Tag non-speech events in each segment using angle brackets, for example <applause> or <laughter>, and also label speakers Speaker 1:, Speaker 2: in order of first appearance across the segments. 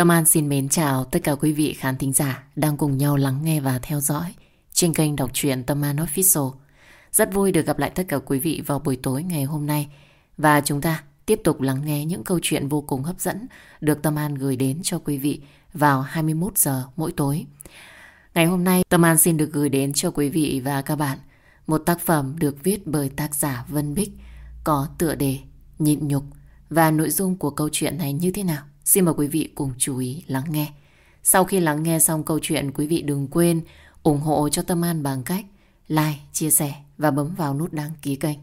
Speaker 1: Tâm An xin mến chào tất cả quý vị khán thính giả đang cùng nhau lắng nghe và theo dõi trên kênh đọc truyện Tâm An Official. Rất vui được gặp lại tất cả quý vị vào buổi tối ngày hôm nay và chúng ta tiếp tục lắng nghe những câu chuyện vô cùng hấp dẫn được Tâm An gửi đến cho quý vị vào 21 giờ mỗi tối. Ngày hôm nay, Tâm An xin được gửi đến cho quý vị và các bạn một tác phẩm được viết bởi tác giả Vân Bích có tựa đề Nhịn Nhục và nội dung của câu chuyện này như thế nào? Xin mời quý vị cùng chú ý lắng nghe. Sau khi lắng nghe xong câu chuyện, quý vị đừng quên ủng hộ cho Tâm An bằng cách like, chia sẻ và bấm vào nút đăng ký kênh.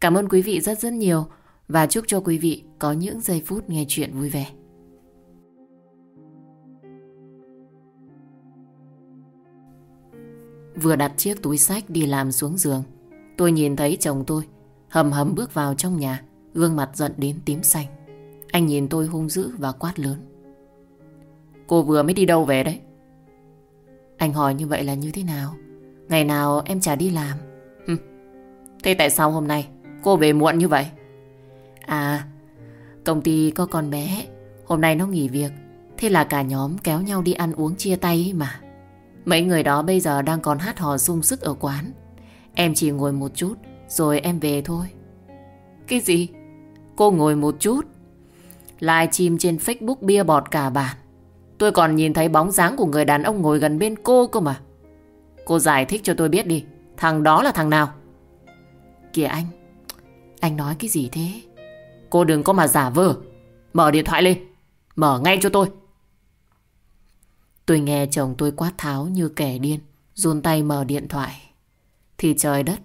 Speaker 1: Cảm ơn quý vị rất rất nhiều và chúc cho quý vị có những giây phút nghe chuyện vui vẻ. Vừa đặt chiếc túi sách đi làm xuống giường, tôi nhìn thấy chồng tôi hầm hầm bước vào trong nhà, gương mặt giận đến tím xanh. Anh nhìn tôi hung dữ và quát lớn. Cô vừa mới đi đâu về đấy? Anh hỏi như vậy là như thế nào? Ngày nào em chả đi làm. Ừ. Thế tại sao hôm nay cô về muộn như vậy? À, công ty có con bé, hôm nay nó nghỉ việc. Thế là cả nhóm kéo nhau đi ăn uống chia tay mà. Mấy người đó bây giờ đang còn hát hò sung sức ở quán. Em chỉ ngồi một chút, rồi em về thôi. Cái gì? Cô ngồi một chút? Live stream trên Facebook bia bọt cả bàn. Tôi còn nhìn thấy bóng dáng của người đàn ông ngồi gần bên cô cơ mà. Cô giải thích cho tôi biết đi. Thằng đó là thằng nào? Kìa anh. Anh nói cái gì thế? Cô đừng có mà giả vờ. Mở điện thoại lên. Mở ngay cho tôi. Tôi nghe chồng tôi quát tháo như kẻ điên. Run tay mở điện thoại. Thì trời đất.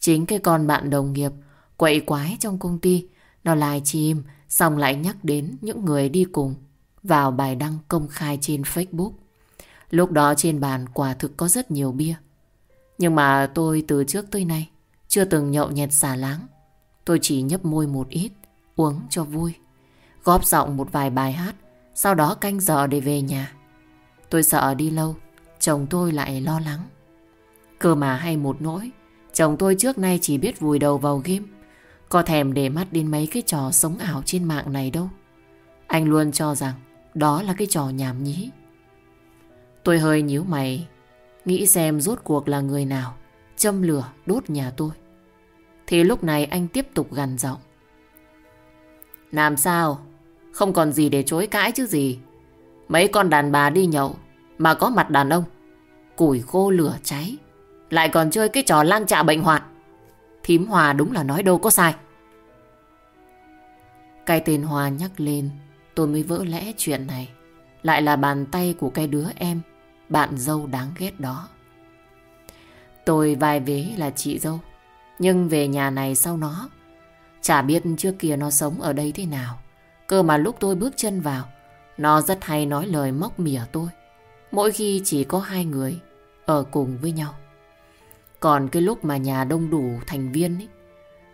Speaker 1: Chính cái con bạn đồng nghiệp, quậy quái trong công ty. Nó live stream xong lại nhắc đến những người đi cùng vào bài đăng công khai trên Facebook. Lúc đó trên bàn quả thực có rất nhiều bia. Nhưng mà tôi từ trước tới nay chưa từng nhậu nhẹt xả láng. Tôi chỉ nhấp môi một ít, uống cho vui. Góp giọng một vài bài hát, sau đó canh giờ để về nhà. Tôi sợ đi lâu, chồng tôi lại lo lắng. Cơ mà hay một nỗi, chồng tôi trước nay chỉ biết vùi đầu vào game. Có thèm để mắt đến mấy cái trò sống ảo trên mạng này đâu. Anh luôn cho rằng đó là cái trò nhảm nhí. Tôi hơi nhíu mày, nghĩ xem rốt cuộc là người nào châm lửa đốt nhà tôi. Thì lúc này anh tiếp tục gằn giọng. Làm sao? Không còn gì để chối cãi chứ gì. Mấy con đàn bà đi nhậu mà có mặt đàn ông. Củi khô lửa cháy. Lại còn chơi cái trò lang trạ bệnh hoạn. Thím Hòa đúng là nói đâu có sai. Cái tên Hòa nhắc lên, tôi mới vỡ lẽ chuyện này. Lại là bàn tay của cái đứa em, bạn dâu đáng ghét đó. Tôi vai vế là chị dâu, nhưng về nhà này sau nó, chả biết trước kia nó sống ở đây thế nào. Cơ mà lúc tôi bước chân vào, nó rất hay nói lời móc mỉa tôi. Mỗi khi chỉ có hai người ở cùng với nhau. Còn cái lúc mà nhà đông đủ thành viên ấy,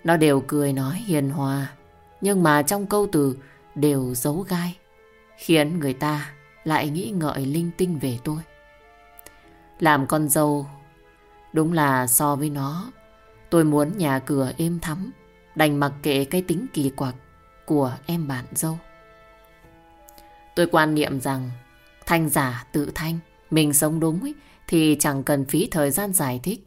Speaker 1: nó đều cười nói hiền hòa. Nhưng mà trong câu từ đều giấu gai, khiến người ta lại nghĩ ngợi linh tinh về tôi. Làm con dâu, đúng là so với nó, tôi muốn nhà cửa êm thắm, đành mặc kệ cái tính kỳ quặc của em bạn dâu. Tôi quan niệm rằng thanh giả tự thanh, mình sống đúng ấy, thì chẳng cần phí thời gian giải thích.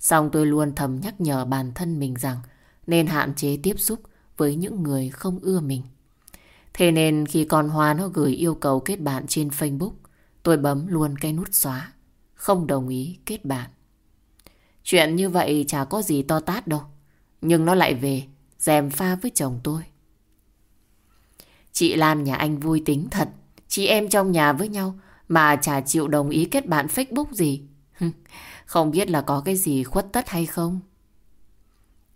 Speaker 1: Xong tôi luôn thầm nhắc nhở bản thân mình rằng nên hạn chế tiếp xúc với những người không ưa mình. Thế nên khi con Hoa nó gửi yêu cầu kết bạn trên Facebook, tôi bấm luôn cái nút xóa, không đồng ý kết bạn. Chuyện như vậy chả có gì to tát đâu, nhưng nó lại về, dèm pha với chồng tôi. Chị Lan nhà anh vui tính thật, chị em trong nhà với nhau mà chả chịu đồng ý kết bạn Facebook gì. <laughs> Không biết là có cái gì khuất tất hay không?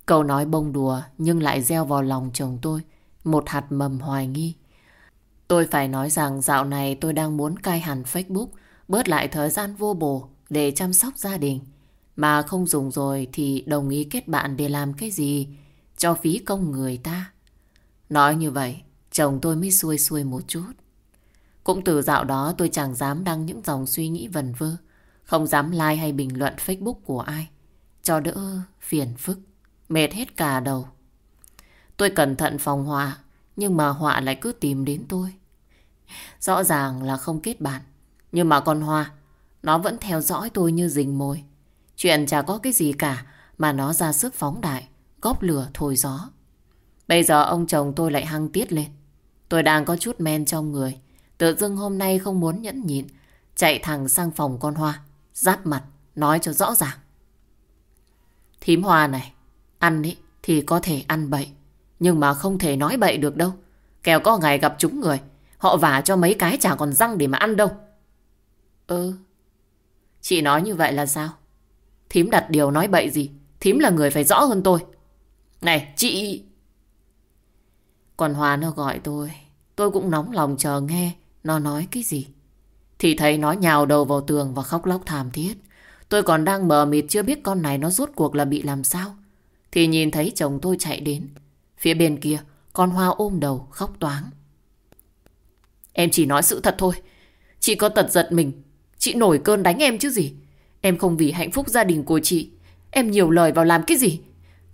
Speaker 1: Câu nói bông đùa nhưng lại gieo vào lòng chồng tôi một hạt mầm hoài nghi. Tôi phải nói rằng dạo này tôi đang muốn cai hẳn Facebook, bớt lại thời gian vô bổ để chăm sóc gia đình. Mà không dùng rồi thì đồng ý kết bạn để làm cái gì, cho phí công người ta. Nói như vậy, chồng tôi mới xuôi xuôi một chút. Cũng từ dạo đó tôi chẳng dám đăng những dòng suy nghĩ vần vơ, không dám like hay bình luận Facebook của ai, cho đỡ phiền phức. Mệt hết cả đầu. Tôi cẩn thận phòng họa, nhưng mà họa lại cứ tìm đến tôi. Rõ ràng là không kết bạn. Nhưng mà con Hoa, nó vẫn theo dõi tôi như rình mồi. Chuyện chả có cái gì cả mà nó ra sức phóng đại, góp lửa thổi gió. Bây giờ ông chồng tôi lại hăng tiết lên. Tôi đang có chút men trong người. Tự dưng hôm nay không muốn nhẫn nhịn. Chạy thẳng sang phòng con Hoa. Giáp mặt, nói cho rõ ràng. Thím Hoa này, ăn ý, thì có thể ăn bậy. Nhưng mà không thể nói bậy được đâu. Kẻo có ngày gặp chúng người. Họ vả cho mấy cái chả còn răng để mà ăn đâu. Ừ. Chị nói như vậy là sao? Thím đặt điều nói bậy gì? Thím là người phải rõ hơn tôi. Này, chị... Còn Hoa nó gọi tôi. Tôi cũng nóng lòng chờ nghe nó nói cái gì. Thì thấy nó nhào đầu vào tường và khóc lóc thảm thiết. Tôi còn đang mờ mịt chưa biết con này nó rốt cuộc là bị làm sao. Thì nhìn thấy chồng tôi chạy đến. Phía bên kia, con Hoa ôm đầu khóc toáng. Em chỉ nói sự thật thôi. Chị có tật giật mình. Chị nổi cơn đánh em chứ gì. Em không vì hạnh phúc gia đình của chị. Em nhiều lời vào làm cái gì.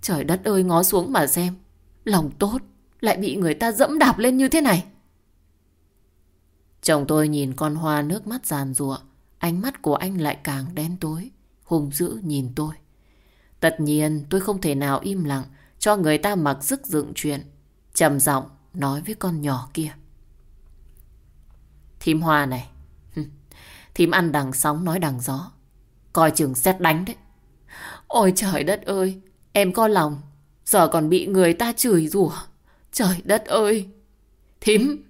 Speaker 1: Trời đất ơi ngó xuống mà xem. Lòng tốt lại bị người ta dẫm đạp lên như thế này. Chồng tôi nhìn con Hoa nước mắt giàn rụa. Ánh mắt của anh lại càng đen tối. Hùng dữ nhìn tôi. Tất nhiên, tôi không thể nào im lặng, cho người ta mặc sức dựng chuyện. trầm giọng nói với con nhỏ kia. Thím Hoa này. Thím ăn đằng sóng nói đằng gió. Coi chừng xét đánh đấy. Ôi trời đất ơi. Em có lòng. Giờ còn bị người ta chửi rủa. Trời đất ơi. Thím.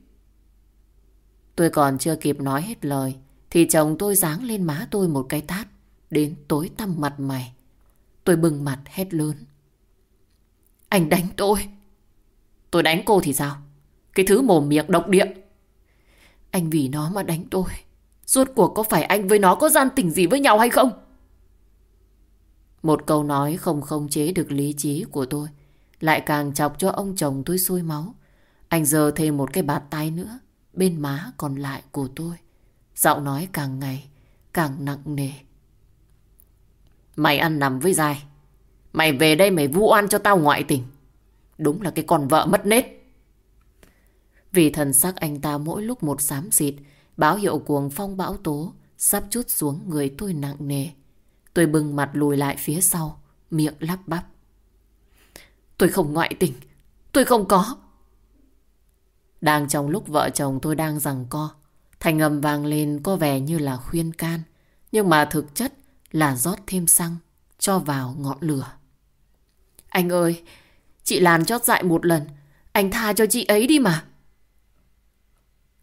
Speaker 1: Tôi còn chưa kịp nói hết lời. Thì chồng tôi giáng lên má tôi một cái tát. Đến tối tăm mặt mày. Tôi bừng mặt hét lớn. Anh đánh tôi. Tôi đánh cô thì sao? Cái thứ mồm miệng độc địa. Anh vì nó mà đánh tôi. Rốt cuộc có phải anh với nó có gian tình gì với nhau hay không? Một câu nói không không chế được lý trí của tôi. Lại càng chọc cho ông chồng tôi sôi máu. Anh giờ thêm một cái bạt tay nữa. Bên má còn lại của tôi. Giọng nói càng ngày càng nặng nề. Mày ăn nằm với dài. Mày về đây mày vu oan cho tao ngoại tình. Đúng là cái con vợ mất nết. Vì thần sắc anh ta mỗi lúc một xám xịt, báo hiệu cuồng phong bão tố, sắp chút xuống người tôi nặng nề. Tôi bừng mặt lùi lại phía sau, miệng lắp bắp. Tôi không ngoại tình, tôi không có. Đang trong lúc vợ chồng tôi đang rằng co, thành âm vang lên có vẻ như là khuyên can, nhưng mà thực chất là rót thêm xăng, cho vào ngọn lửa. Anh ơi, chị Lan chót dại một lần, anh tha cho chị ấy đi mà.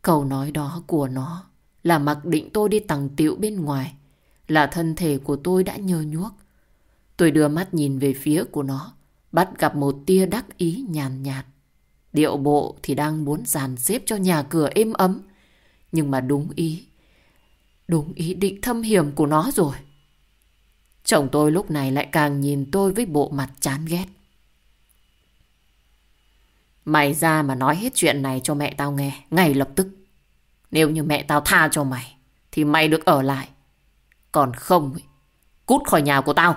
Speaker 1: Câu nói đó của nó là mặc định tôi đi tầng tiệu bên ngoài, là thân thể của tôi đã nhơ nhuốc. Tôi đưa mắt nhìn về phía của nó, bắt gặp một tia đắc ý nhàn nhạt. Điệu bộ thì đang muốn dàn xếp cho nhà cửa êm ấm, nhưng mà đúng ý, đúng ý định thâm hiểm của nó rồi. Chồng tôi lúc này lại càng nhìn tôi với bộ mặt chán ghét. Mày ra mà nói hết chuyện này cho mẹ tao nghe, ngay lập tức. Nếu như mẹ tao tha cho mày, thì mày được ở lại. Còn không, cút khỏi nhà của tao.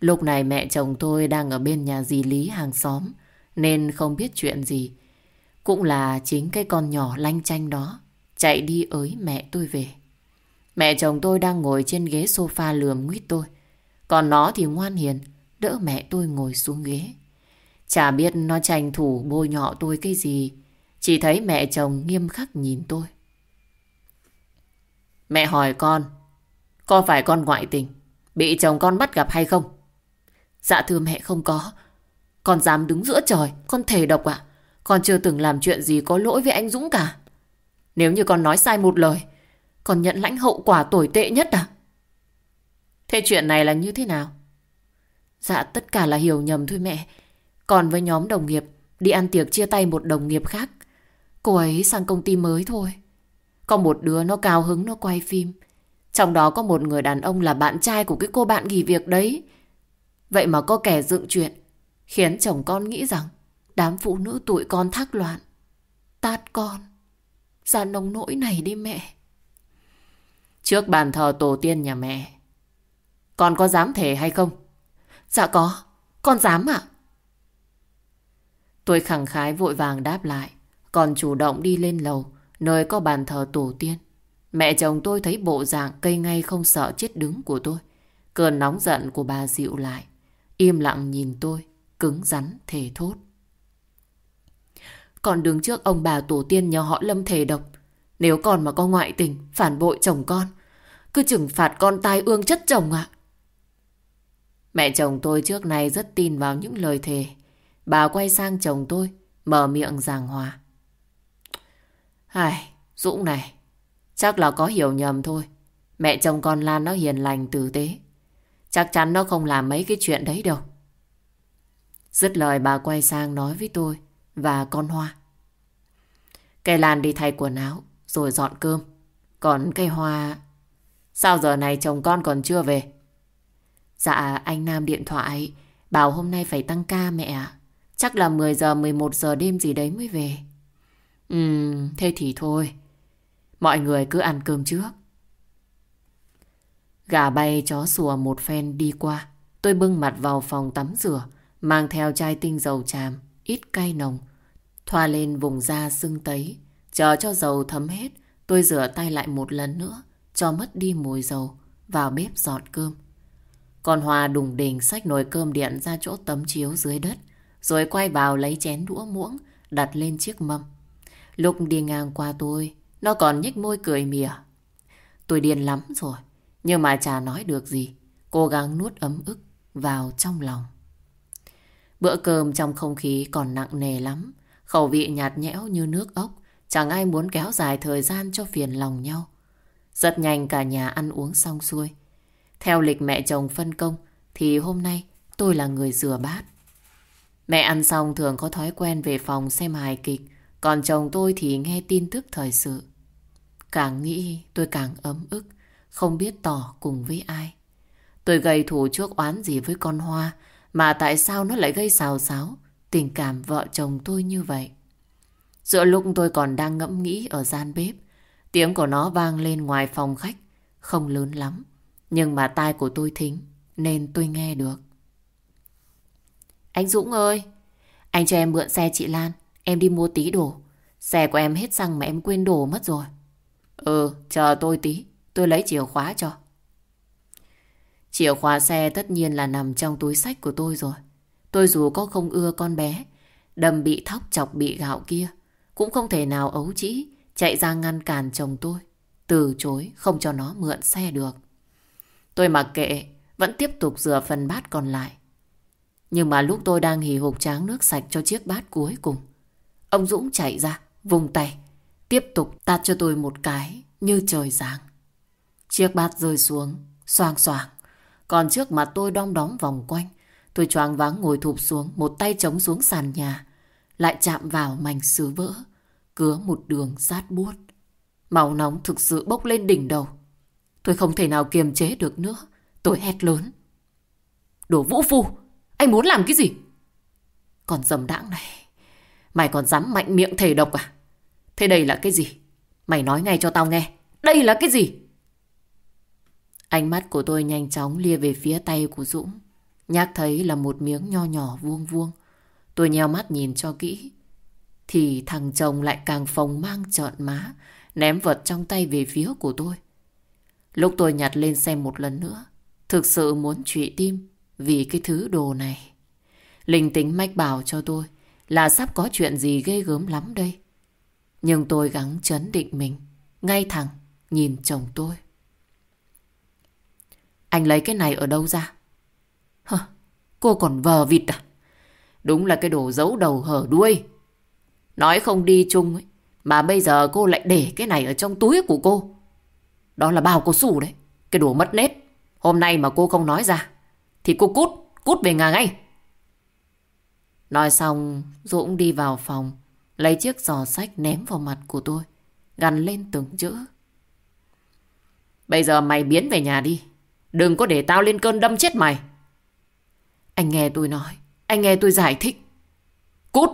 Speaker 1: Lúc này mẹ chồng tôi đang ở bên nhà dì Lý hàng xóm, nên không biết chuyện gì. Cũng là chính cái con nhỏ lanh chanh đó, chạy đi ới mẹ tôi về. Mẹ chồng tôi đang ngồi trên ghế sofa lườm nguyết tôi. Còn nó thì ngoan hiền, đỡ mẹ tôi ngồi xuống ghế. Chả biết nó tranh thủ bôi nhọ tôi cái gì. Chỉ thấy mẹ chồng nghiêm khắc nhìn tôi. Mẹ hỏi con, có phải con ngoại tình, bị chồng con bắt gặp hay không? Dạ thưa mẹ không có. Con dám đứng giữa trời, con thề độc ạ. Con chưa từng làm chuyện gì có lỗi với anh Dũng cả. Nếu như con nói sai một lời, con nhận lãnh hậu quả tồi tệ nhất à? Thế chuyện này là như thế nào? Dạ tất cả là hiểu nhầm thôi mẹ. Còn với nhóm đồng nghiệp, đi ăn tiệc chia tay một đồng nghiệp khác. Cô ấy sang công ty mới thôi. Có một đứa nó cao hứng nó quay phim. Trong đó có một người đàn ông là bạn trai của cái cô bạn nghỉ việc đấy. Vậy mà có kẻ dựng chuyện, khiến chồng con nghĩ rằng đám phụ nữ tụi con thác loạn. Tát con. Ra nông nỗi này đi mẹ. Trước bàn thờ tổ tiên nhà mẹ, con có dám thể hay không? Dạ có, con dám ạ. Tôi khẳng khái vội vàng đáp lại. còn chủ động đi lên lầu, nơi có bàn thờ tổ tiên. Mẹ chồng tôi thấy bộ dạng cây ngay không sợ chết đứng của tôi. Cơn nóng giận của bà dịu lại. Im lặng nhìn tôi, cứng rắn, thề thốt. Còn đứng trước ông bà tổ tiên nhà họ Lâm thề độc. Nếu con mà có ngoại tình, phản bội chồng con, cứ trừng phạt con tai ương chất chồng ạ. Mẹ chồng tôi trước này rất tin vào những lời thề. Bà quay sang chồng tôi, mở miệng giảng hòa. Ai, Dũng này, chắc là có hiểu nhầm thôi. Mẹ chồng con Lan nó hiền lành tử tế. Chắc chắn nó không làm mấy cái chuyện đấy đâu. Dứt lời bà quay sang nói với tôi và con Hoa. Cây Lan đi thay quần áo rồi dọn cơm. Còn cây Hoa... Sao giờ này chồng con còn chưa về? Dạ anh Nam điện thoại bảo hôm nay phải tăng ca mẹ ạ. Chắc là 10 giờ 11 giờ đêm gì đấy mới về. Ừ, thế thì thôi. Mọi người cứ ăn cơm trước. Gà bay chó sủa một phen đi qua. Tôi bưng mặt vào phòng tắm rửa, mang theo chai tinh dầu tràm, ít cay nồng. Thoa lên vùng da sưng tấy. Chờ cho dầu thấm hết, tôi rửa tay lại một lần nữa, cho mất đi mùi dầu, vào bếp dọn cơm. Còn Hòa đùng đỉnh xách nồi cơm điện ra chỗ tấm chiếu dưới đất, rồi quay vào lấy chén đũa muỗng, đặt lên chiếc mâm. Lúc đi ngang qua tôi, nó còn nhếch môi cười mỉa. Tôi điên lắm rồi, nhưng mà chả nói được gì. Cố gắng nuốt ấm ức vào trong lòng. Bữa cơm trong không khí còn nặng nề lắm. Khẩu vị nhạt nhẽo như nước ốc. Chẳng ai muốn kéo dài thời gian cho phiền lòng nhau. Rất nhanh cả nhà ăn uống xong xuôi. Theo lịch mẹ chồng phân công thì hôm nay tôi là người rửa bát. Mẹ ăn xong thường có thói quen về phòng xem hài kịch, còn chồng tôi thì nghe tin tức thời sự. Càng nghĩ tôi càng ấm ức, không biết tỏ cùng với ai. Tôi gây thủ chuốc oán gì với con Hoa, mà tại sao nó lại gây xào xáo tình cảm vợ chồng tôi như vậy. Giữa lúc tôi còn đang ngẫm nghĩ ở gian bếp, tiếng của nó vang lên ngoài phòng khách, không lớn lắm. Nhưng mà tai của tôi thính, nên tôi nghe được. Anh Dũng ơi, anh cho em mượn xe chị Lan, em đi mua tí đồ. Xe của em hết xăng mà em quên đồ mất rồi. Ừ, chờ tôi tí, tôi lấy chìa khóa cho. Chìa khóa xe tất nhiên là nằm trong túi sách của tôi rồi. Tôi dù có không ưa con bé, đầm bị thóc chọc bị gạo kia, cũng không thể nào ấu trĩ chạy ra ngăn cản chồng tôi, từ chối không cho nó mượn xe được. Tôi mặc kệ, vẫn tiếp tục rửa phần bát còn lại. Nhưng mà lúc tôi đang hì hục tráng nước sạch cho chiếc bát cuối cùng, ông Dũng chạy ra, vùng tay, tiếp tục tát cho tôi một cái như trời giáng. Chiếc bát rơi xuống, xoang xoàng. Còn trước mặt tôi đong đóm vòng quanh, tôi choáng váng ngồi thụp xuống, một tay chống xuống sàn nhà, lại chạm vào mảnh sứ vỡ, cứa một đường sát buốt. Máu nóng thực sự bốc lên đỉnh đầu. Tôi không thể nào kiềm chế được nữa. Tôi hét lớn. Đồ vũ phu! Anh muốn làm cái gì? Còn dầm đãng này. Mày còn dám mạnh miệng thể độc à? Thế đây là cái gì? Mày nói ngay cho tao nghe. Đây là cái gì? Ánh mắt của tôi nhanh chóng lia về phía tay của Dũng. Nhắc thấy là một miếng nho nhỏ vuông vuông. Tôi nheo mắt nhìn cho kỹ. Thì thằng chồng lại càng phồng mang trợn má, ném vật trong tay về phía của tôi. Lúc tôi nhặt lên xem một lần nữa, thực sự muốn trụy tim vì cái thứ đồ này. Linh tính mách bảo cho tôi là sắp có chuyện gì ghê gớm lắm đây. Nhưng tôi gắng chấn định mình, ngay thẳng nhìn chồng tôi. Anh lấy cái này ở đâu ra? Hờ, cô còn vờ vịt à? Đúng là cái đồ giấu đầu hở đuôi. Nói không đi chung ấy, mà bây giờ cô lại để cái này ở trong túi của cô. Đó là bao cô sủ đấy. Cái đồ mất nết. Hôm nay mà cô không nói ra, thì cô cút, cút về nhà ngay. Nói xong, Dũng đi vào phòng, lấy chiếc giò sách ném vào mặt của tôi, gắn lên từng chữ. Bây giờ mày biến về nhà đi. Đừng có để tao lên cơn đâm chết mày. Anh nghe tôi nói. Anh nghe tôi giải thích. Cút!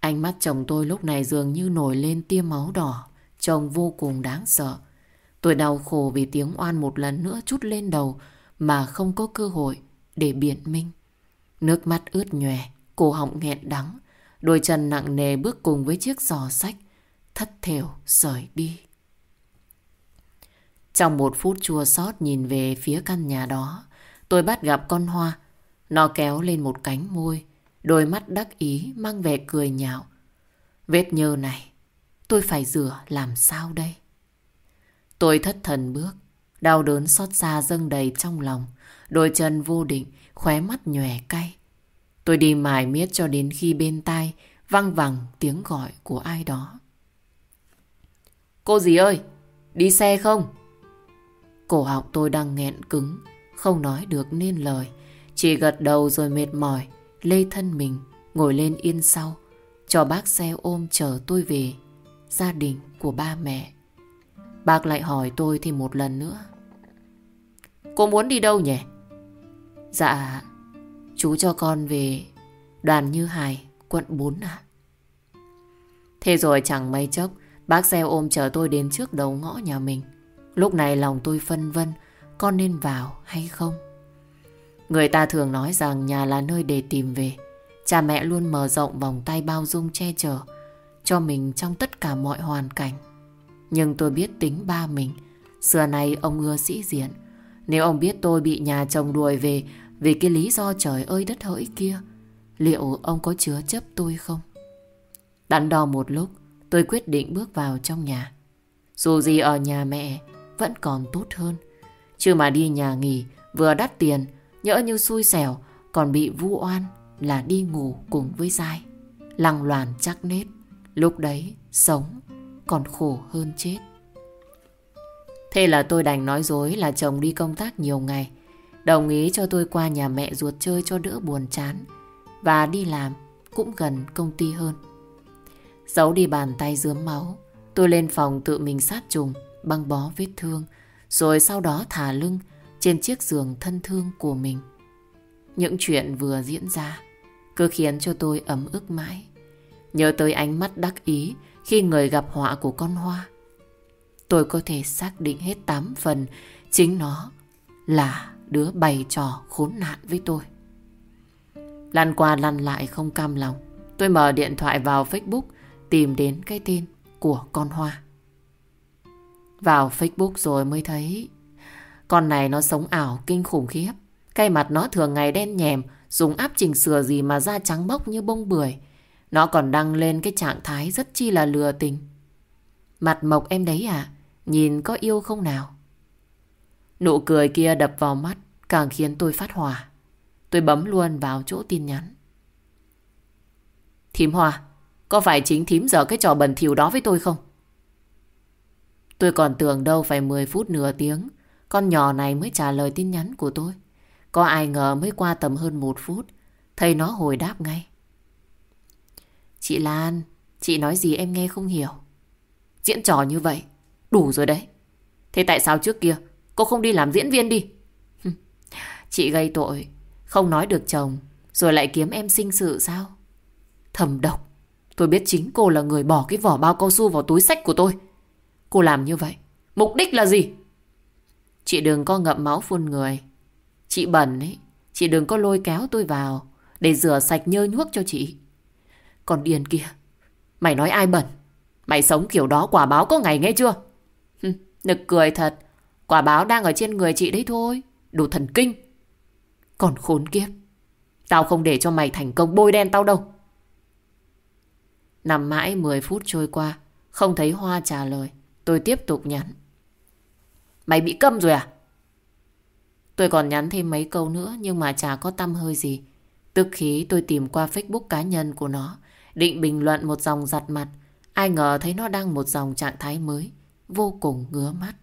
Speaker 1: Ánh mắt chồng tôi lúc này dường như nổi lên tia máu đỏ. Trông vô cùng đáng sợ. Tôi đau khổ vì tiếng oan một lần nữa chút lên đầu mà không có cơ hội để biện minh. Nước mắt ướt nhòe, cổ họng nghẹn đắng, Đôi chân nặng nề bước cùng với chiếc giò sách, thất thểu rời đi. Trong một phút chua xót nhìn về phía căn nhà đó, tôi bắt gặp con hoa. Nó kéo lên một cánh môi, đôi mắt đắc ý mang vẻ cười nhạo. Vết nhơ này, tôi phải rửa làm sao đây? Tôi thất thần bước, đau đớn xót xa dâng đầy trong lòng, đôi chân vô định, khóe mắt nhòe cay. Tôi đi mải miết cho đến khi bên tai văng vẳng tiếng gọi của ai đó. Cô gì ơi, đi xe không? Cổ họng tôi đang nghẹn cứng, không nói được nên lời. Chỉ gật đầu rồi mệt mỏi, lê thân mình, ngồi lên yên sau, cho bác xe ôm chở tôi về, gia đình của ba mẹ. Bác lại hỏi tôi thêm một lần nữa. Cô muốn đi đâu nhỉ? Dạ, chú cho con về đoàn Như Hải, quận 4 à? Thế rồi chẳng mấy chốc, bác xe ôm chở tôi đến trước đầu ngõ nhà mình. Lúc này lòng tôi phân vân, con nên vào hay không? Người ta thường nói rằng nhà là nơi để tìm về. Cha mẹ luôn mở rộng vòng tay bao dung che chở cho mình trong tất cả mọi hoàn cảnh. Nhưng tôi biết tính ba mình. Xưa nay ông ưa sĩ diện. Nếu ông biết tôi bị nhà chồng đuổi về vì cái lý do trời ơi đất hỡi kia, liệu ông có chứa chấp tôi không? Đắn đo một lúc, tôi quyết định bước vào trong nhà. Dù gì ở nhà mẹ vẫn còn tốt hơn. Chứ mà đi nhà nghỉ vừa đắt tiền, nhỡ như xui xẻo, còn bị vu oan là đi ngủ cùng với dai. Lăng loàn chắc nết, lúc đấy sống còn khổ hơn chết. Thế là tôi đành nói dối là chồng đi công tác nhiều ngày, đồng ý cho tôi qua nhà mẹ ruột chơi cho đỡ buồn chán và đi làm cũng gần công ty hơn. Giấu đi bàn tay dướm máu, tôi lên phòng tự mình sát trùng, băng bó vết thương, rồi sau đó thả lưng trên chiếc giường thân thương của mình. Những chuyện vừa diễn ra cứ khiến cho tôi ấm ức mãi. Nhớ tới ánh mắt đắc ý khi người gặp họa của con hoa. Tôi có thể xác định hết tám phần chính nó là đứa bày trò khốn nạn với tôi. Lăn qua lăn lại không cam lòng. Tôi mở điện thoại vào Facebook tìm đến cái tên của con hoa. Vào Facebook rồi mới thấy con này nó sống ảo kinh khủng khiếp. Cây mặt nó thường ngày đen nhèm, dùng áp chỉnh sửa gì mà da trắng bóc như bông bưởi. Nó còn đăng lên cái trạng thái rất chi là lừa tình. Mặt mộc em đấy à? Nhìn có yêu không nào? Nụ cười kia đập vào mắt càng khiến tôi phát hỏa. Tôi bấm luôn vào chỗ tin nhắn. Thím Hoa, có phải chính thím dở cái trò bẩn thỉu đó với tôi không? Tôi còn tưởng đâu phải 10 phút nửa tiếng. Con nhỏ này mới trả lời tin nhắn của tôi. Có ai ngờ mới qua tầm hơn một phút, thầy nó hồi đáp ngay. Chị Lan, Chị nói gì em nghe không hiểu. Diễn trò như vậy, Đủ rồi đấy. Thế tại sao trước kia, Cô không đi làm diễn viên đi? Chị gây tội, Không nói được chồng, Rồi lại kiếm em sinh sự sao? Thầm độc, Tôi biết chính cô là người bỏ cái vỏ bao cao su vào túi sách của tôi. Cô làm như vậy? Mục đích là gì? Chị đừng có ngậm máu phun người. Chị bẩn ấy, Chị đừng có lôi kéo tôi vào Để rửa sạch nhơ nhuốc cho chị. Còn điền kia, Mày nói ai bẩn? Mày sống kiểu đó quả báo có ngày nghe chưa? Nực cười thật. Quả báo đang ở trên người chị đấy thôi, Đủ thần kinh. Còn khốn kiếp, Tao không để cho mày thành công bôi đen tao đâu. Nằm mãi 10 phút trôi qua, Không thấy Hoa trả lời. Tôi tiếp tục nhắn Mày bị câm rồi à Tôi còn nhắn thêm mấy câu nữa nhưng mà chả có tâm hơi gì. Tức khí tôi tìm qua Facebook cá nhân của nó, định bình luận một dòng giặt mặt. Ai ngờ thấy nó đăng một dòng trạng thái mới, vô cùng ngứa mắt.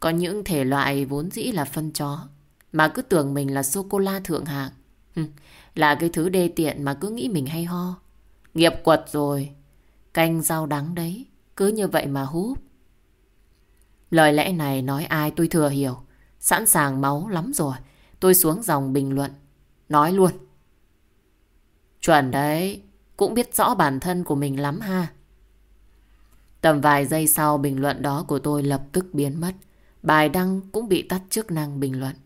Speaker 1: Có những thể loại vốn dĩ là phân chó, mà cứ tưởng mình là sô-cô-la thượng hạng. Là cái thứ đê tiện mà cứ nghĩ mình hay ho. Nghiệp quật rồi, canh rau đắng đấy, cứ như vậy mà húp. Lời lẽ này nói ai tôi thừa hiểu. Sẵn sàng máu lắm rồi. Tôi xuống dòng bình luận. Nói luôn. Chuẩn đấy. Cũng biết rõ bản thân của mình lắm ha. Tầm vài giây sau bình luận đó của tôi lập tức biến mất. Bài đăng cũng bị tắt chức năng bình luận.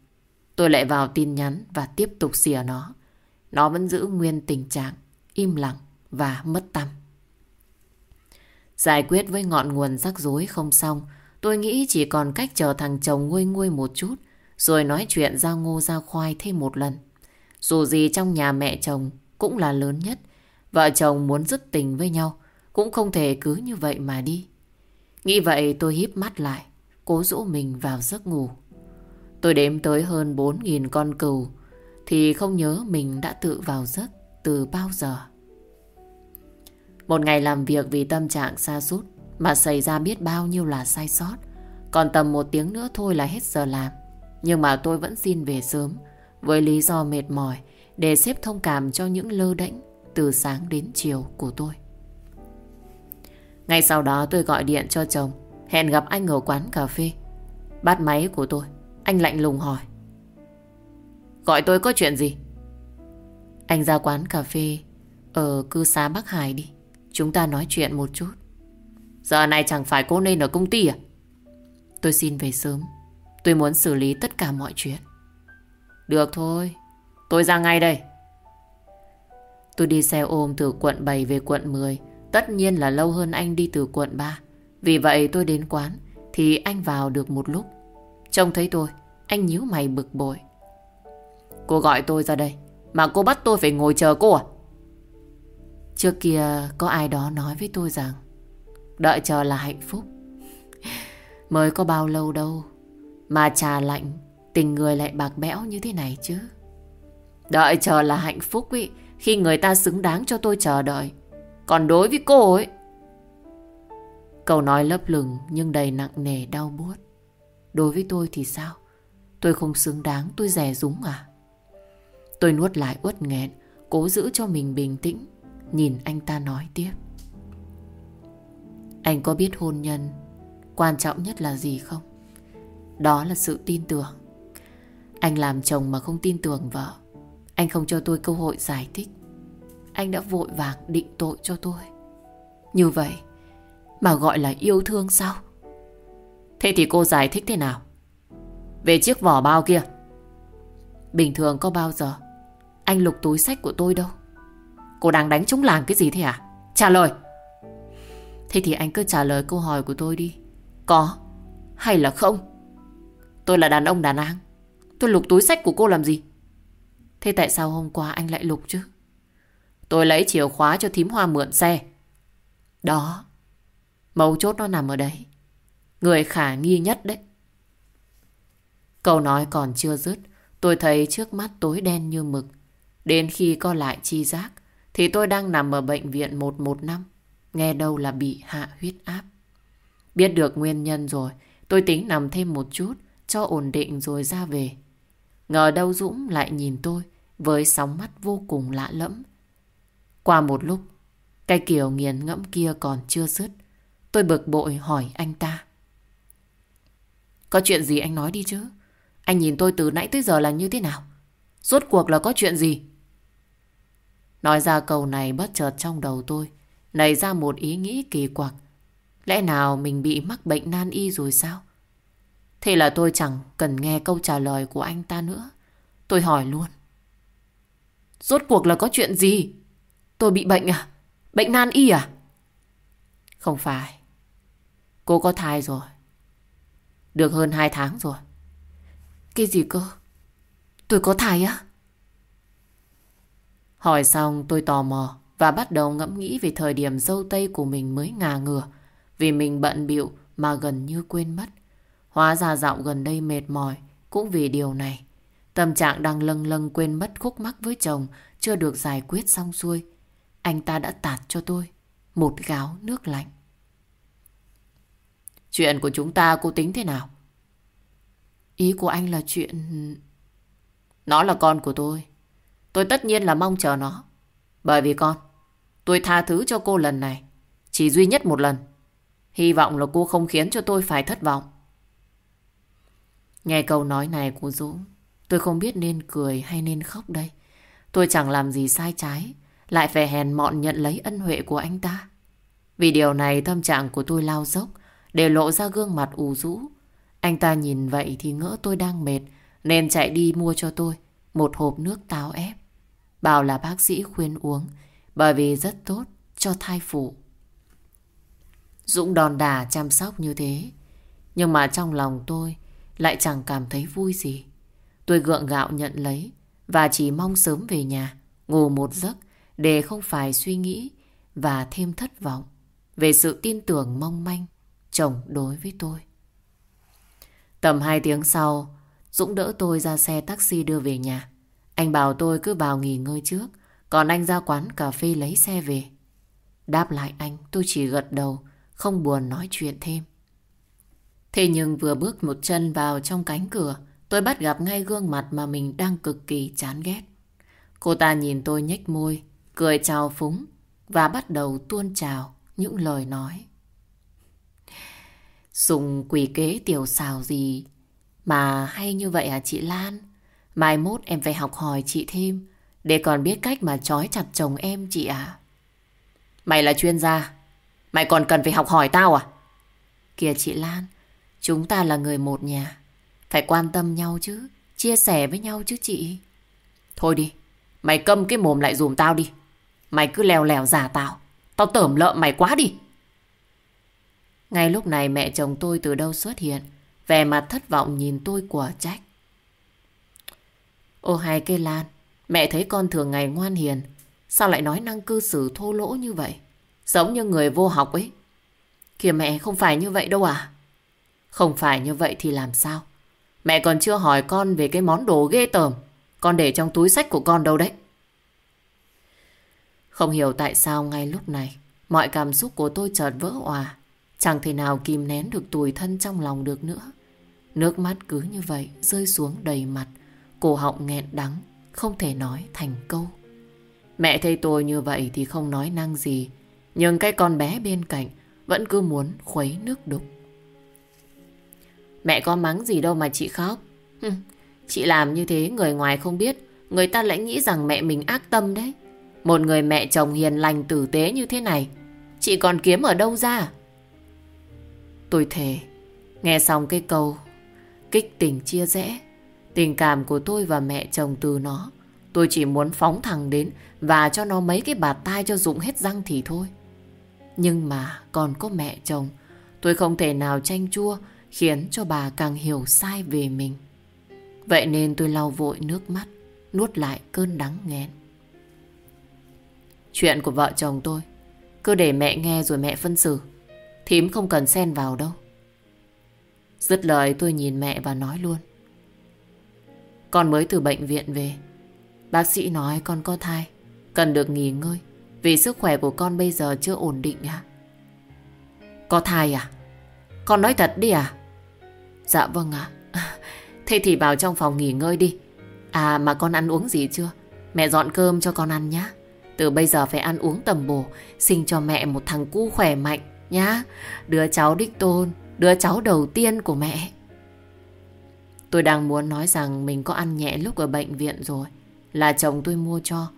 Speaker 1: Tôi lại vào tin nhắn và tiếp tục xỉa nó. Nó vẫn giữ nguyên tình trạng im lặng và mất tâm. Giải quyết với ngọn nguồn rắc rối không xong, tôi nghĩ chỉ còn cách chờ thằng chồng nguôi nguôi một chút, rồi nói chuyện ra ngô ra khoai thêm một lần. Dù gì trong nhà mẹ chồng cũng là lớn nhất, vợ chồng muốn dứt tình với nhau, cũng không thể cứ như vậy mà đi. Nghĩ vậy tôi híp mắt lại, cố dỗ mình vào giấc ngủ. Tôi đếm tới hơn 4.000 con cừu, thì không nhớ mình đã tự vào giấc từ bao giờ. Một ngày làm việc vì tâm trạng xa sút mà xảy ra biết bao nhiêu là sai sót. Còn tầm một tiếng nữa thôi là hết giờ làm. Nhưng mà tôi vẫn xin về sớm với lý do mệt mỏi để xếp thông cảm cho những lơ đễnh từ sáng đến chiều của tôi. Ngay sau đó tôi gọi điện cho chồng hẹn gặp anh ở quán cà phê. Bắt máy của tôi, anh lạnh lùng hỏi. Gọi tôi có chuyện gì? Anh ra quán cà phê ở cư xá Bắc Hải đi. Chúng ta nói chuyện một chút. Giờ này chẳng phải cô nên ở công ty à? Tôi xin về sớm. Tôi muốn xử lý tất cả mọi chuyện. Được thôi. Tôi ra ngay đây. Tôi đi xe ôm từ quận 7 về quận 10. Tất nhiên là lâu hơn anh đi từ quận 3. Vì vậy tôi đến quán thì anh vào được một lúc. Trông thấy tôi, anh nhíu mày bực bội. Cô gọi tôi ra đây, mà cô bắt tôi phải ngồi chờ cô à? Trước kia có ai đó nói với tôi rằng, Đợi chờ là hạnh phúc. <laughs> Mới có bao lâu đâu Mà trà lạnh, Tình người lại bạc bẽo như thế này chứ. Đợi chờ là hạnh phúc ý, Khi người ta xứng đáng cho tôi chờ đợi. Còn đối với cô ấy. Câu nói lấp lửng Nhưng đầy nặng nề đau buốt. Đối với tôi thì sao? Tôi không xứng đáng, tôi rẻ rúng à? Tôi nuốt lại uất nghẹn, Cố giữ cho mình bình tĩnh. Nhìn anh ta nói tiếp. Anh có biết hôn nhân Quan trọng nhất là gì không? Đó là sự tin tưởng. Anh làm chồng mà không tin tưởng vợ. Anh không cho tôi cơ hội giải thích. Anh đã vội vàng định tội cho tôi. Như vậy Mà gọi là yêu thương sao? Thế thì cô giải thích thế nào? Về chiếc vỏ bao kia. Bình thường có bao giờ Anh lục túi sách của tôi đâu? Cô đang đánh trúng làng cái gì thế à? Trả lời. Thế thì anh cứ trả lời câu hỏi của tôi đi. Có hay là không? Tôi là đàn ông đàn an. Tôi lục túi sách của cô làm gì? Thế tại sao hôm qua anh lại lục chứ? Tôi lấy chìa khóa cho thím hoa mượn xe. Đó. Mấu chốt nó nằm ở đấy. Người khả nghi nhất đấy. Câu nói còn chưa dứt. Tôi thấy trước mắt tối đen như mực. Đến khi co lại chi giác thì tôi đang nằm ở bệnh viện 115. Nghe đâu là bị hạ huyết áp. Biết được nguyên nhân rồi, tôi tính nằm thêm một chút cho ổn định rồi ra về. Ngờ đâu Dũng lại nhìn tôi với sóng mắt vô cùng lạ lẫm. Qua một lúc, cái kiểu nghiền ngẫm kia còn chưa dứt. Tôi bực bội hỏi anh ta. Có chuyện gì anh nói đi chứ? Anh nhìn tôi từ nãy tới giờ là như thế nào? Rốt cuộc là có chuyện gì? Nói ra câu này bất chợt trong đầu tôi, Nảy ra một ý nghĩ kỳ quặc. Lẽ nào mình bị mắc bệnh nan y rồi sao? Thế là tôi chẳng cần nghe câu trả lời của anh ta nữa. Tôi hỏi luôn. Rốt cuộc là có chuyện gì? Tôi bị bệnh à? Bệnh nan y à? Không phải. Cô có thai rồi. Được hơn 2 tháng rồi. Cái gì cơ? Tôi có thai á? Hỏi xong tôi tò mò và bắt đầu ngẫm nghĩ về thời điểm dâu tây của mình mới ngà ngửa Vì mình bận biệu mà gần như quên mất. Hóa ra dạo gần đây mệt mỏi cũng vì điều này. Tâm trạng đang lâng lâng quên mất khúc mắc với chồng chưa được giải quyết xong xuôi. Anh ta đã tạt cho tôi một gáo nước lạnh. Chuyện của chúng ta cô tính thế nào? Ý của anh là chuyện... Nó là con của tôi. Tôi tất nhiên là mong chờ nó. Bởi vì con, tôi tha thứ cho cô lần này. Chỉ duy nhất một lần. Hy vọng là cô không khiến cho tôi phải thất vọng. Nghe câu nói này của Dũng, tôi không biết nên cười hay nên khóc đây. Tôi chẳng làm gì sai trái, lại phải hèn mọn nhận lấy ân huệ của anh ta. Vì điều này tâm trạng của tôi lao dốc, để lộ ra gương mặt ủ rũ. Anh ta nhìn vậy thì ngỡ tôi đang mệt, nên chạy đi mua cho tôi một hộp nước táo ép. Bảo là bác sĩ khuyên uống bởi vì rất tốt cho thai phụ. Dũng đòn đà chăm sóc như thế, nhưng mà trong lòng tôi lại chẳng cảm thấy vui gì. Tôi gượng gạo nhận lấy và chỉ mong sớm về nhà, ngủ một giấc để không phải suy nghĩ và thêm thất vọng về sự tin tưởng mong manh chồng đối với tôi. Tầm 2 tiếng sau, Dũng đỡ tôi ra xe taxi đưa về nhà. Anh bảo tôi cứ vào nghỉ ngơi trước, còn anh ra quán cà phê lấy xe về. Đáp lại anh, tôi chỉ gật đầu, không buồn nói chuyện thêm. Thế nhưng vừa bước một chân vào trong cánh cửa, tôi bắt gặp ngay gương mặt mà mình đang cực kỳ chán ghét. Cô ta nhìn tôi nhếch môi, cười chào phúng và bắt đầu tuôn trào những lời nói. Dùng quỷ kế tiểu xào gì mà hay như vậy à chị Lan? Mai mốt em phải học hỏi chị thêm để còn biết cách mà trói chặt chồng em chị à. Mày là chuyên gia, mày còn cần phải học hỏi tao à? Kìa chị Lan, chúng ta là người một nhà, phải quan tâm nhau chứ, chia sẻ với nhau chứ chị. Thôi đi, mày câm cái mồm lại dùm tao đi. Mày cứ leo lèo giả tao, tao tởm lợm mày quá đi. Ngay lúc này mẹ chồng tôi từ đâu xuất hiện, vẻ mặt thất vọng nhìn tôi quả trách. Ô hai cây lan, mẹ thấy con thường ngày ngoan hiền, sao lại nói năng cư xử thô lỗ như vậy? Giống như người vô học ấy. Kìa mẹ không phải như vậy đâu à? Không phải như vậy thì làm sao? Mẹ còn chưa hỏi con về cái món đồ ghê tởm. Con để trong túi sách của con đâu đấy? Không hiểu tại sao ngay lúc này mọi cảm xúc của tôi chợt vỡ òa. Chẳng thể nào kìm nén được tủi thân trong lòng được nữa. Nước mắt cứ như vậy rơi xuống đầy mặt. Cổ họng nghẹn đắng, không thể nói thành câu. Mẹ thấy tôi như vậy thì không nói năng gì. Nhưng cái con bé bên cạnh vẫn cứ muốn khuấy nước đục. Mẹ có mắng gì đâu mà chị khóc. chị làm như thế người ngoài không biết. Người ta lại nghĩ rằng mẹ mình ác tâm đấy. Một người mẹ chồng hiền lành tử tế như thế này. Chị còn kiếm ở đâu ra? Tôi thề, nghe xong cái câu kích tình chia rẽ, tình cảm của tôi và mẹ chồng từ nó, tôi chỉ muốn phóng thẳng đến và cho nó mấy cái bạt tai cho dụng hết răng thì thôi. Nhưng mà còn có mẹ chồng, tôi không thể nào tranh chua khiến cho bà càng hiểu sai về mình. Vậy nên tôi lau vội nước mắt, nuốt lại cơn đắng nghẹn. Chuyện của vợ chồng tôi, cứ để mẹ nghe rồi mẹ phân xử. Thím không cần xen vào đâu. Dứt lời tôi nhìn mẹ và nói luôn. Con mới từ bệnh viện về. Bác sĩ nói con có thai, cần được nghỉ ngơi. Vì sức khỏe của con bây giờ chưa ổn định à? Có thai à? Con nói thật đi à? Dạ vâng ạ. <laughs> Thế thì vào trong phòng nghỉ ngơi đi. À mà con ăn uống gì chưa? Mẹ dọn cơm cho con ăn nhá. Từ bây giờ phải ăn uống tầm bổ, sinh cho mẹ một thằng cu khỏe mạnh nhá. Đứa cháu đích tôn, đứa cháu đầu tiên của mẹ. Tôi đang muốn nói rằng mình có ăn nhẹ lúc ở bệnh viện rồi, là chồng tôi mua cho.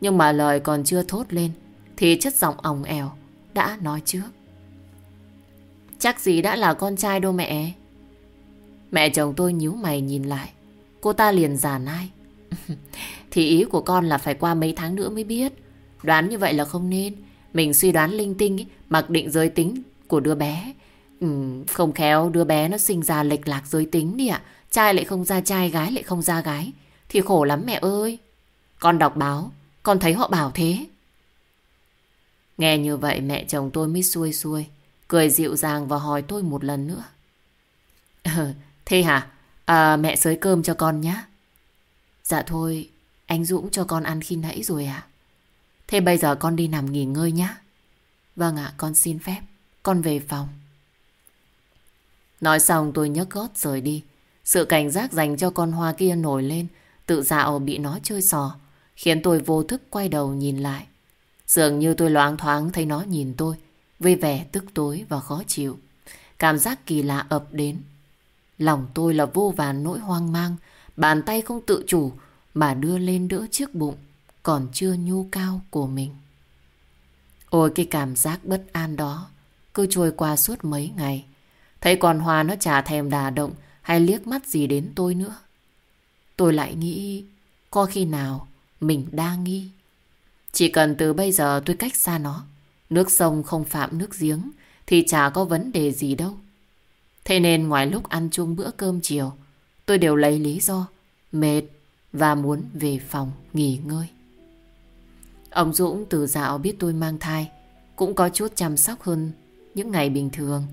Speaker 1: Nhưng mà lời còn chưa thốt lên, thì chất giọng ỏng ẻo đã nói trước. Chắc gì đã là con trai đâu mẹ. Mẹ chồng tôi nhíu mày nhìn lại. Cô ta liền giả nai. <laughs> thì ý của con là phải qua mấy tháng nữa mới biết. Đoán như vậy là không nên. Mình suy đoán linh tinh ý, mặc định giới tính của đứa bé. Ừ, không khéo đứa bé nó sinh ra lệch lạc giới tính đi ạ. Trai lại không ra trai, gái lại không ra gái. Thì khổ lắm mẹ ơi. Con đọc báo, con thấy họ bảo thế. Nghe như vậy mẹ chồng tôi mới xuôi xuôi. Cười dịu dàng và hỏi tôi một lần nữa. Ừ, thế hả? À, mẹ xới cơm cho con nhé. Dạ thôi, anh Dũng cho con ăn khi nãy rồi à? Thế bây giờ con đi nằm nghỉ ngơi nhé. Vâng ạ, con xin phép. Con về phòng. Nói xong tôi nhấc gót rời đi. Sự cảnh giác dành cho con hoa kia nổi lên, tự dạo bị nó chơi sò, khiến tôi vô thức quay đầu nhìn lại. Dường như tôi loáng thoáng thấy nó nhìn tôi, với vẻ tức tối và khó chịu. Cảm giác kỳ lạ ập đến. Lòng tôi là vô vàn nỗi hoang mang, bàn tay không tự chủ mà đưa lên đỡ chiếc bụng còn chưa nhô cao của mình. Ôi cái cảm giác bất an đó cứ trôi qua suốt mấy ngày. Thấy con Hoa nó chả thèm đà động hay liếc mắt gì đến tôi nữa. Tôi lại nghĩ có khi nào mình đa nghi. Chỉ cần từ bây giờ tôi cách xa nó, nước sông không phạm nước giếng, thì chả có vấn đề gì đâu. Thế nên ngoài lúc ăn chung bữa cơm chiều, tôi đều lấy lý do mệt và muốn về phòng nghỉ ngơi. Ông Dũng từ dạo biết tôi mang thai, cũng có chút chăm sóc hơn những ngày bình thường.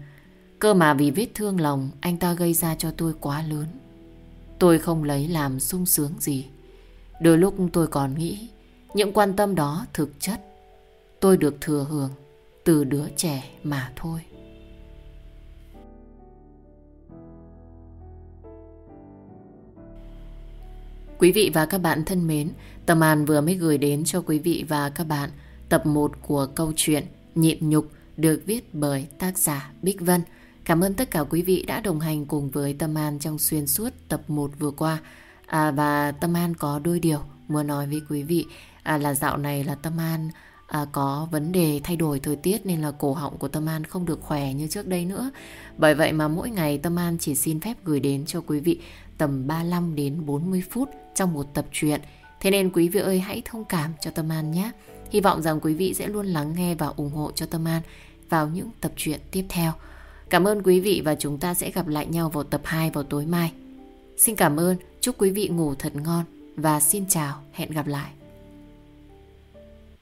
Speaker 1: Cơ mà vì vết thương lòng anh ta gây ra cho tôi quá lớn. Tôi không lấy làm sung sướng gì. Đôi lúc tôi còn nghĩ những quan tâm đó thực chất tôi được thừa hưởng từ đứa trẻ mà thôi. Quý vị và các bạn thân mến, Tâm An vừa mới gửi đến cho quý vị và các bạn tập 1 của câu chuyện Nhịn Nhục được viết bởi tác giả Bích Vân. Cảm ơn tất cả quý vị đã đồng hành cùng với Tâm An trong xuyên suốt tập 1 vừa qua. À, và Tâm An có đôi điều muốn nói với quý vị à, là dạo này là Tâm An à, có vấn đề thay đổi thời tiết nên là cổ họng của Tâm An không được khỏe như trước đây nữa. Bởi vậy mà mỗi ngày Tâm An chỉ xin phép gửi đến cho quý vị tầm 35 đến 40 phút trong một tập truyện. Thế nên quý vị ơi hãy thông cảm cho Tâm An nhé. Hy vọng rằng quý vị sẽ luôn lắng nghe và ủng hộ cho Tâm An vào những tập truyện tiếp theo. Cảm ơn quý vị và chúng ta sẽ gặp lại nhau vào tập 2 vào tối mai. Xin cảm ơn, chúc quý vị ngủ thật ngon và xin chào, hẹn gặp lại.